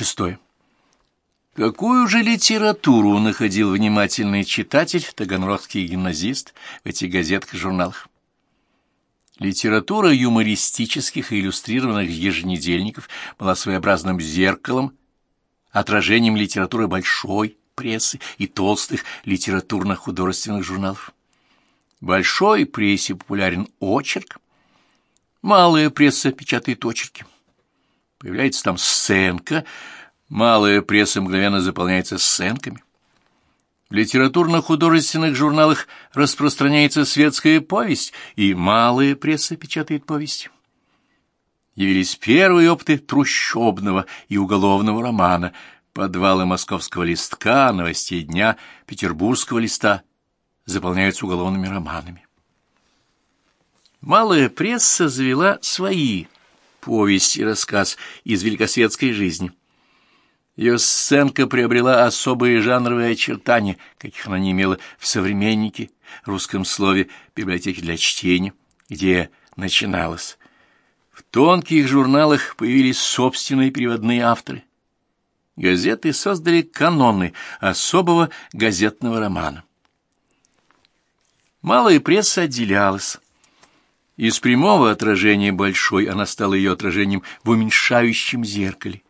Шестое. Какую же литературу находил внимательный читатель, таганрогский гимназист, в этих газетах и журналах? Литература юмористических и иллюстрированных еженедельников была своеобразным зеркалом, отражением литературы большой прессы и толстых литературно-художественных журналов. Большой прессе популярен очерк, малая пресса печатает очерки. Появляется там сценка — Малая пресса мгновенно заполняется сценками. В литературно-художественных журналах распространяется светская повесть, и малая пресса печатает повести. Явились первые опыты трущобного и уголовного романа, подвалы московского листка, новостей дня, петербургского листа заполняются уголовными романами. Малая пресса завела свои повести и рассказ из великосветской жизни – ее сценка приобрела особые жанровые очертания, каких она не имела в «Современнике», русском слове, библиотеке для чтения, где начиналась. В тонких журналах появились собственные переводные авторы. Газеты создали каноны особого газетного романа. Малая пресса отделялась. Из прямого отражения большой она стала ее отражением в уменьшающем зеркале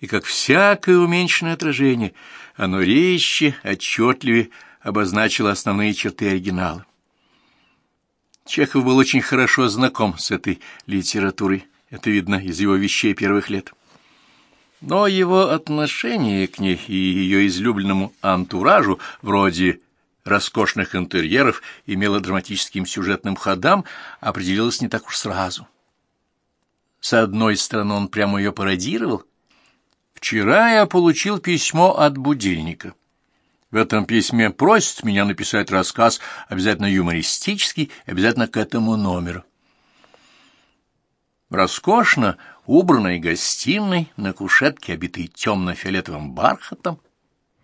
и, как всякое уменьшенное отражение, оно резче, отчетливее обозначило основные черты оригинала. Чехов был очень хорошо знаком с этой литературой, это видно из его вещей первых лет. Но его отношение к ней и ее излюбленному антуражу, вроде роскошных интерьеров и мелодраматическим сюжетным ходам, определилось не так уж сразу. С одной стороны, он прямо ее пародировал, Вчера я получил письмо от будильника. В этом письме просят меня написать рассказ, обязательно юмористический, обязательно к этому номеру. Роскошно убранной гостиной на кушетке, обитой темно-фиолетовым бархатом,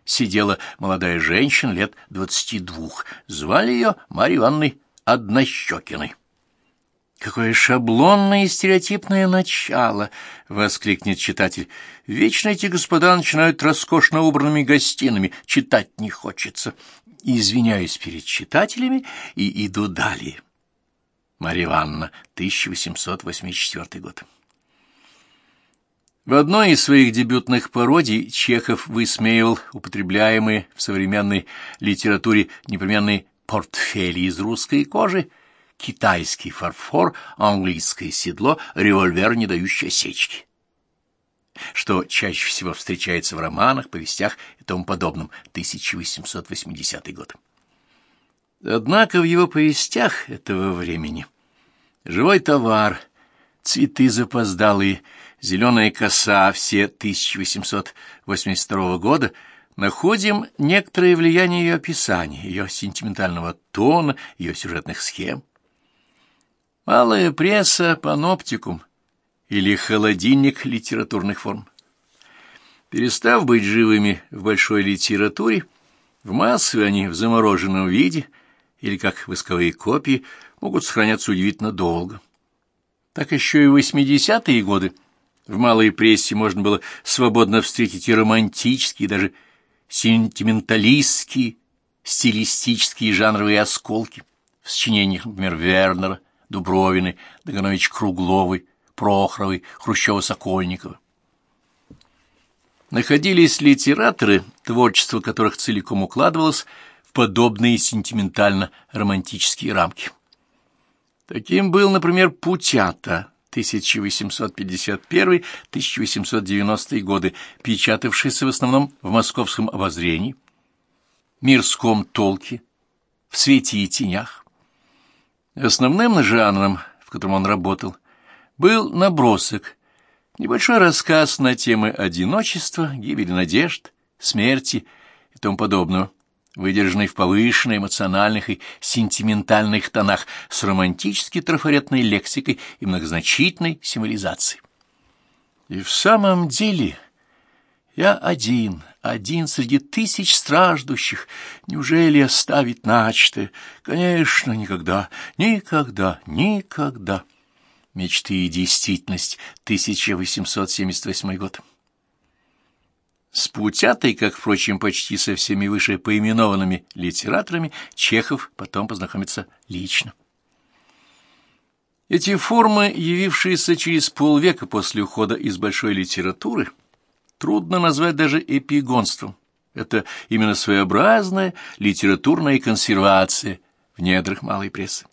сидела молодая женщина лет двадцати двух. Звали ее Марьей Ивановной Однощекиной. «Какое шаблонное и стереотипное начало!» — воскликнет читатель. «Вечно эти господа начинают роскошно убранными гостинами. Читать не хочется. Извиняюсь перед читателями и иду далее». Марья Ивановна, 1884 год. В одной из своих дебютных пародий Чехов высмеивал употребляемые в современной литературе непременные портфели из русской кожи, китайский фарфор, английское седло, револьвер, не дающий осечки. Что чаще всего встречается в романах, повестях и тому подобном, 1880 год. Однако в его повестях этого времени живой товар, цветы запоздалые, зеленая коса, все 1882 года — находим некоторое влияние ее описания, ее сентиментального тона, ее сюжетных схем. Малая пресса, паноптикум или холодильник литературных форм. Перестав быть живыми в большой литературе, в массовой они в замороженном виде или как восковые копии могут сохраняться удивительно долго. Так еще и в 80-е годы в малой прессе можно было свободно встретить и романтические, и даже сентименталистские, стилистические жанровые осколки в сочинениях, например, Вернера, Дубровины, Даганович Кругловой, Прохоровой, Хрущева-Сокольникова. Находились литераторы, творчество которых целиком укладывалось в подобные сентиментально-романтические рамки. Таким был, например, Путята, 1851-1890 годы, печатавшийся в основном в московском обозрении, мирском толке, в свете и тенях. Основным жанром, в котором он работал, был набросок, небольшой рассказ на темы одиночества, гибели надежд, смерти и тому подобного, выдержанный в повышенной эмоциональных и сентиментальных тонах с романтически трафаретной лексикой и многозначительной символизацией. И в самом деле я один, один среди тысяч страждущих. Неужели оставить начатое? Конечно, никогда, никогда, никогда. Мечты и действительность, 1878 год. С Путятой, как, впрочем, почти со всеми выше поименованными литераторами, Чехов потом познакомится лично. Эти формы, явившиеся через полвека после ухода из большой литературы, трудно назвать даже эпигонством. Это именно своеобразная литературная консервация в недрах малой прессы.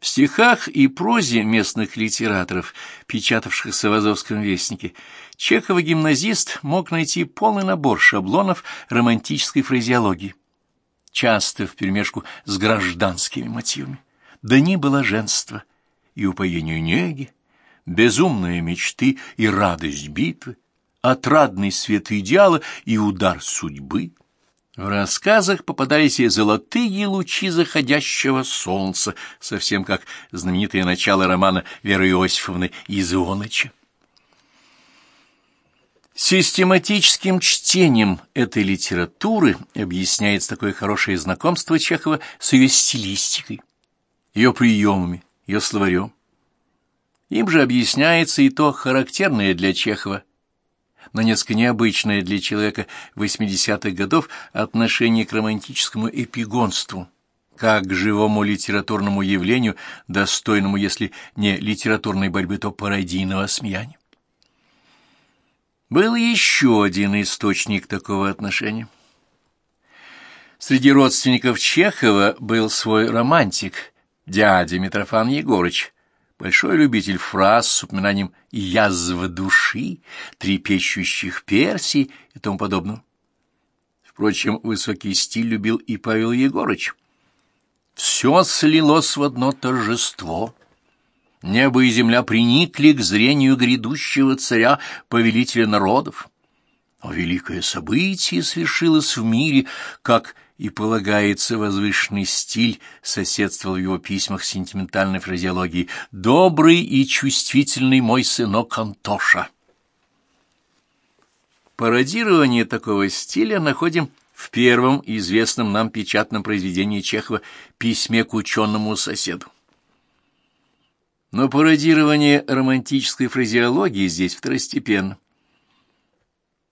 В стихах и прозе местных литераторов, печатавшихся в Азовском вестнике, Чехов-гимназист мог найти полный набор шаблонов романтической фразеологии, часто вперемешку с гражданскими мотивами. Да ни блаженства и упоению неги, безумные мечты и радость битвы, отрадный свет идеала и удар судьбы — в рассказах попадались и золотые лучи заходящего солнца, совсем как знаменитое начало романа Веры Иосифовны Изоныча. Систематическим чтением этой литературы объясняется такое хорошее знакомство Чехова с ее стилистикой, ее приемами, ее словарем. Им же объясняется и то характерное для Чехова но несколько необычное для человека 80-х годов отношение к романтическому эпигонству, как к живому литературному явлению, достойному, если не литературной борьбы, то пародийного смеяния. Был еще один источник такого отношения. Среди родственников Чехова был свой романтик, дядя Митрофан Егорыч, большой любитель фраз с упоминанием «язв души», «трепещущих персий» и тому подобного. Впрочем, высокий стиль любил и Павел Егорыч. Все слилось в одно торжество. Небо и земля приникли к зрению грядущего царя, повелителя народов. О великое событие свершилось в мире, как и полагается возвышенный стиль, соседствовал в его письмах сентиментальной фразеологии «добрый и чувствительный мой сынок Антоша». Пародирование такого стиля находим в первом известном нам печатном произведении Чехова «Письме к ученому соседу». Но пародирование романтической фразеологии здесь второстепенно.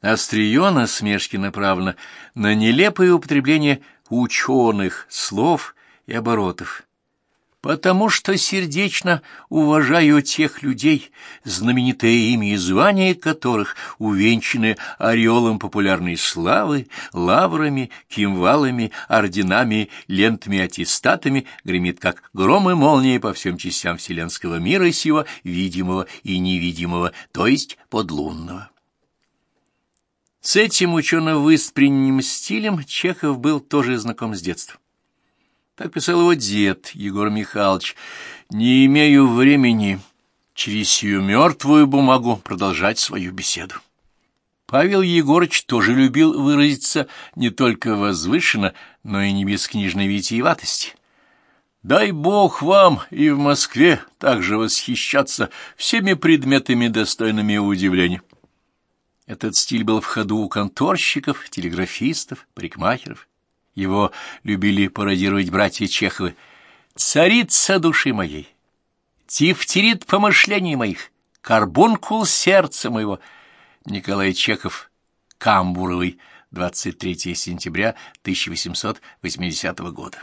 Острие насмешки направлено на нелепое употребление ученых слов и оборотов. Потому что сердечно уважаю тех людей, знаменитое имя и звание которых увенчаны ореолом популярной славы, лаврами, кимвалами, орденами, лентами, аттестатами, гремит как гром и молния по всем частям вселенского мира сего, видимого и невидимого, то есть подлунного. С этим учено-воспринятым стилем Чехов был тоже знаком с детства. Так писал его дед Егор Михайлович. «Не имею времени через сию мертвую бумагу продолжать свою беседу». Павел Егорыч тоже любил выразиться не только возвышенно, но и не без книжной витиеватости. «Дай Бог вам и в Москве также восхищаться всеми предметами, достойными удивления». Этот стиль был в ходу у конторщиков, телеграфистов, парикмахеров. Его любили пародировать братья Чеховы. «Царица души моей, тифтерит помышлений моих, карбункул сердца моего». Николай Чехов, Камбуровый, 23 сентября 1880 года.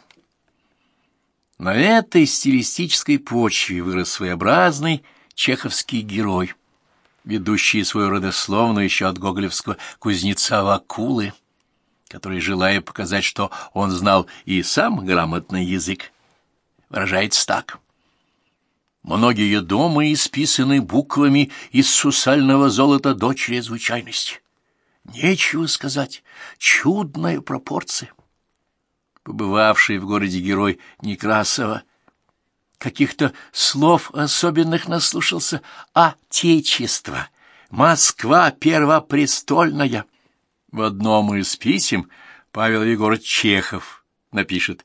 На этой стилистической почве вырос своеобразный чеховский герой — ведущие свою родословную еще от гоголевского кузнеца Вакулы, который, желая показать, что он знал и сам грамотный язык, выражается так. Многие дома исписаны буквами из сусального золота до чрезвычайности. Нечего сказать, чудная пропорция. Побывавший в городе герой Некрасова каких-то слов особенных наслушался. Отечество! Москва первопрестольная! В одном из писем Павел Егорович Чехов напишет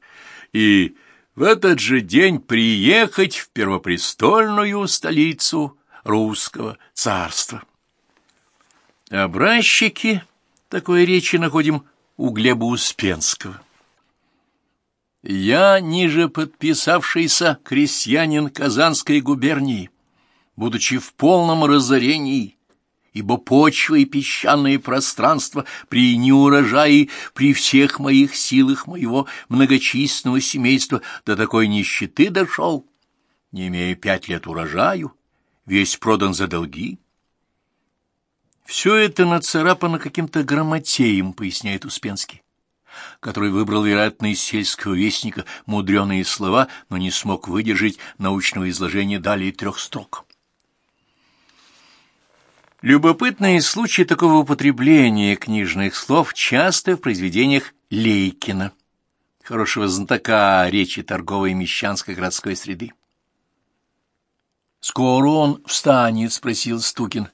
«И в этот же день приехать в первопрестольную столицу русского царства». Образчики такой речи находим у Глеба Успенского. Я, ниже подписавшийся крестьянин Казанской губернии, будучи в полном разорении ибо почва и песчаное пространство при неурожае, при всех моих силах моего многочисленного семейства до такой нищеты дошел, не имея пять лет урожаю, весь продан за долги. Все это нацарапано каким-то грамотеем, поясняет Успенский, который выбрал, вероятно, из сельского вестника мудреные слова, но не смог выдержать научного изложения далее трех строк. Любопытные случаи такого употребления книжных слов часто в произведениях Лейкина, хорошего знатока речи торговой мещанской городской среды. «Скоро он встанет?» — спросил Стукин.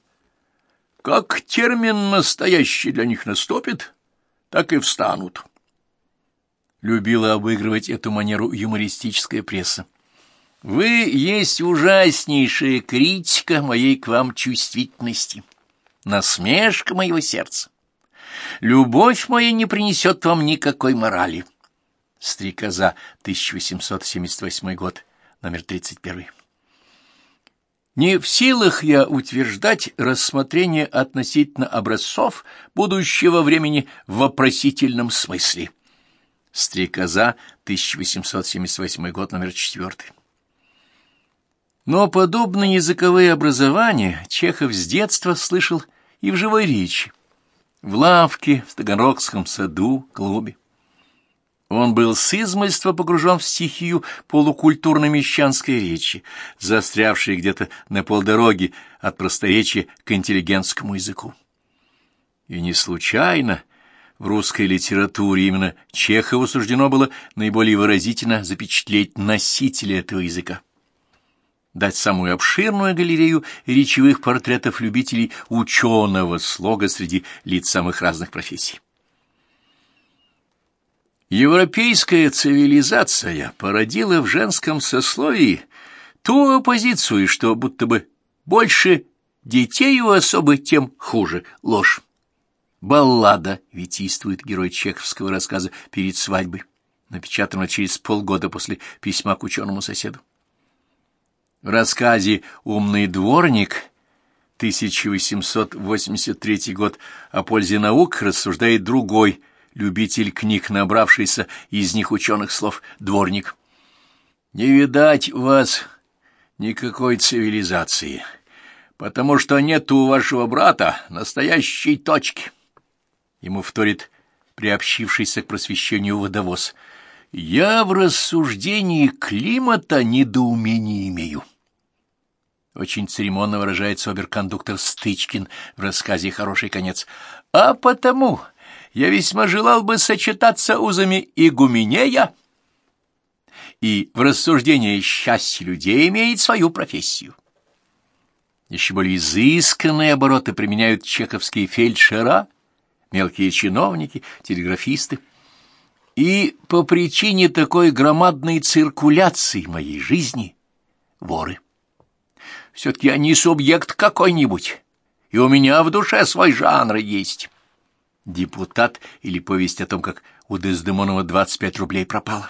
«Как термин настоящий для них наступит, так и встанут». Любила обыгрывать эту манеру юмористическая пресса. Вы есть ужаснейшая критика моей к вам чувствительности, насмешка моего сердца. Любовь моя не принесет вам никакой морали. Стрекоза, 1878 год, номер 31. Не в силах я утверждать рассмотрение относительно образцов будущего времени в вопросительном смысле. Стрекоза, 1878 год, номер 4. Но подобные языковые образования Чехов с детства слышал и в живой речи, в лавке, в Таганрогском саду, клубе. Он был с измольства погружен в стихию полукультурно-мещанской речи, застрявшей где-то на полдороги от просторечия к интеллигентскому языку. И не случайно в русской литературе именно Чехову суждено было наиболее выразительно запечатлеть носителя этого языка дать самую обширную галерею речевых портретов любителей ученого слога среди лиц самых разных профессий. Европейская цивилизация породила в женском сословии ту оппозицию, что будто бы больше детей у особы, тем хуже ложь. Баллада витийствует герой чеховского рассказа «Перед свадьбой», напечатана через полгода после письма к ученому соседу. В рассказе «Умный дворник» 1883 год о пользе наук рассуждает другой любитель книг, набравшийся из них ученых слов «дворник». «Не видать вас никакой цивилизации, потому что нет у вашего брата настоящей точки». Ему вторит приобщившийся к просвещению водовоз. «Я в рассуждении климата недоумения имею». Очень церемонно выражается оберкондуктор Стычкин в рассказе «Хороший конец». «А потому я весьма желал бы сочетаться узами игуменея и в рассуждении счастья людей имеет свою профессию». Еще более изысканные обороты применяют чеховские фельдшера, мелкие чиновники, телеграфисты. И по причине такой громадной циркуляции моей жизни — воры. Все-таки я не субъект какой-нибудь, и у меня в душе свой жанр есть. Депутат или повесть о том, как у Дездемонова 25 рублей пропало.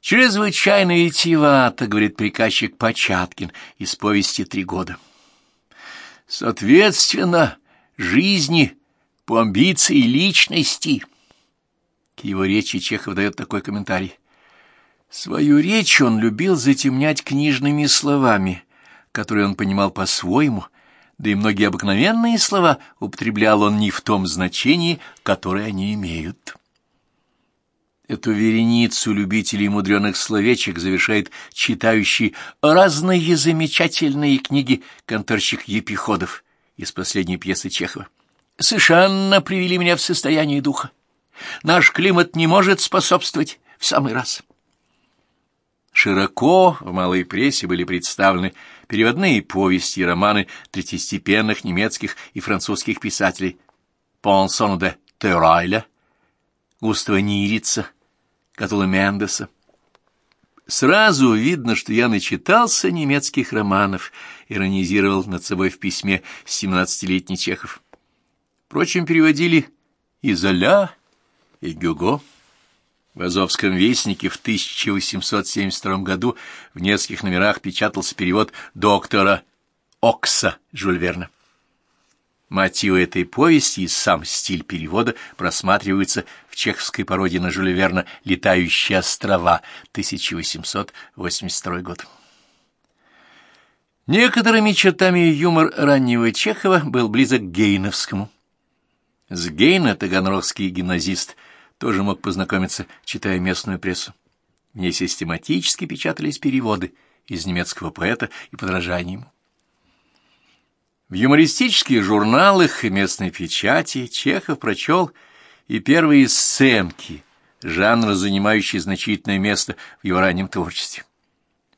«Чрезвычайно витиевато», — говорит приказчик Початкин из повести «Три года». «Соответственно, жизни по амбиции личности». К его речи Чехов дает такой комментарий. Свою речь он любил затемнять книжными словами, которые он понимал по-своему, да и многие обыкновенные слова употреблял он не в том значении, которое они имеют. Эту вереницу любителей мудреных словечек завершает читающий разные замечательные книги конторщик Епиходов из последней пьесы Чехова. «Совершенно привели меня в состояние духа. Наш климат не может способствовать в самый раз». Широко в малой прессе были представлены переводные повести и романы третьестепенных немецких и французских писателей Понсон де Терайля, Густава Нирица, Катула Мендеса. Сразу видно, что я начитался немецких романов, иронизировал над собой в письме семнадцатилетний Чехов. Впрочем, переводили и Золя, и Гюго. В Азовском вестнике в 1872 году в нескольких номерах печатался перевод доктора Окса Жюль Верна. Мотивы этой повести и сам стиль перевода просматриваются в чеховской пародии на Жюля Верна «Летающие острова» 1882 год. Некоторыми чертами юмор раннего Чехова был близок к гейновскому. С Гейна таганрогский гимназист тоже мог познакомиться, читая местную прессу. В ней систематически печатались переводы из немецкого поэта и подражания ему. В юмористических журналах и местной печати Чехов прочел и первые сценки, жанра, занимающий значительное место в его раннем творчестве.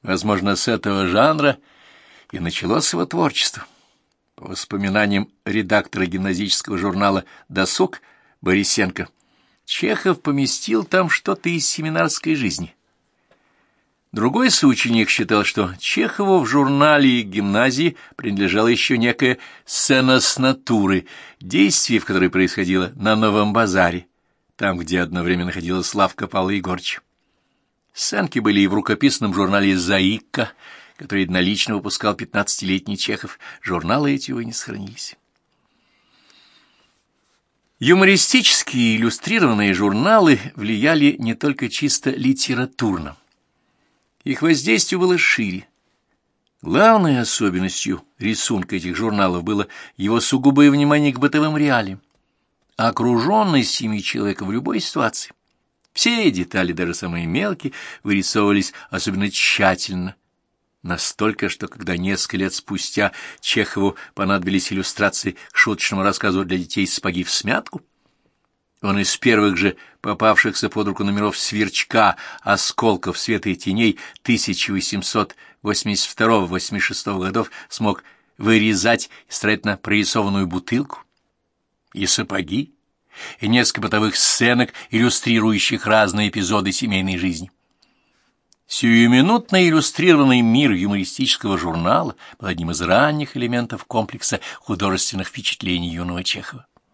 Возможно, с этого жанра и началось его творчество. По воспоминаниям редактора гимназического журнала «Досуг» Борисенко, Чехов поместил там что-то из семинарской жизни – Другой соученик считал, что Чехову в журнале и гимназии принадлежала еще некая сцена с натуры, действие в которой происходило на Новом базаре, там, где одно время находилась Славка Павла Егорча. Сценки были и в рукописном журнале «Заика», который единолично выпускал пятнадцатилетний Чехов. Журналы эти, увы, не сохранились. Юмористические иллюстрированные журналы влияли не только чисто литературно. Их воздействие было шире. Главной особенностью рисунка этих журналов было его сугубое внимание к бытовым реалиям, окруженность ими человека в любой ситуации. Все детали, даже самые мелкие, вырисовывались особенно тщательно, настолько, что когда несколько лет спустя Чехову понадобились иллюстрации к шуточному рассказу для детей «Спаги в смятку», он из первых же попавшихся под руку номеров «Сверчка», «Осколков света и теней» 1882-86 годов смог вырезать строительно прорисованную бутылку и сапоги, и несколько бытовых сценок, иллюстрирующих разные эпизоды семейной жизни. Сиюминутно иллюстрированный мир юмористического журнала был одним из ранних элементов комплекса художественных впечатлений юного Чехова.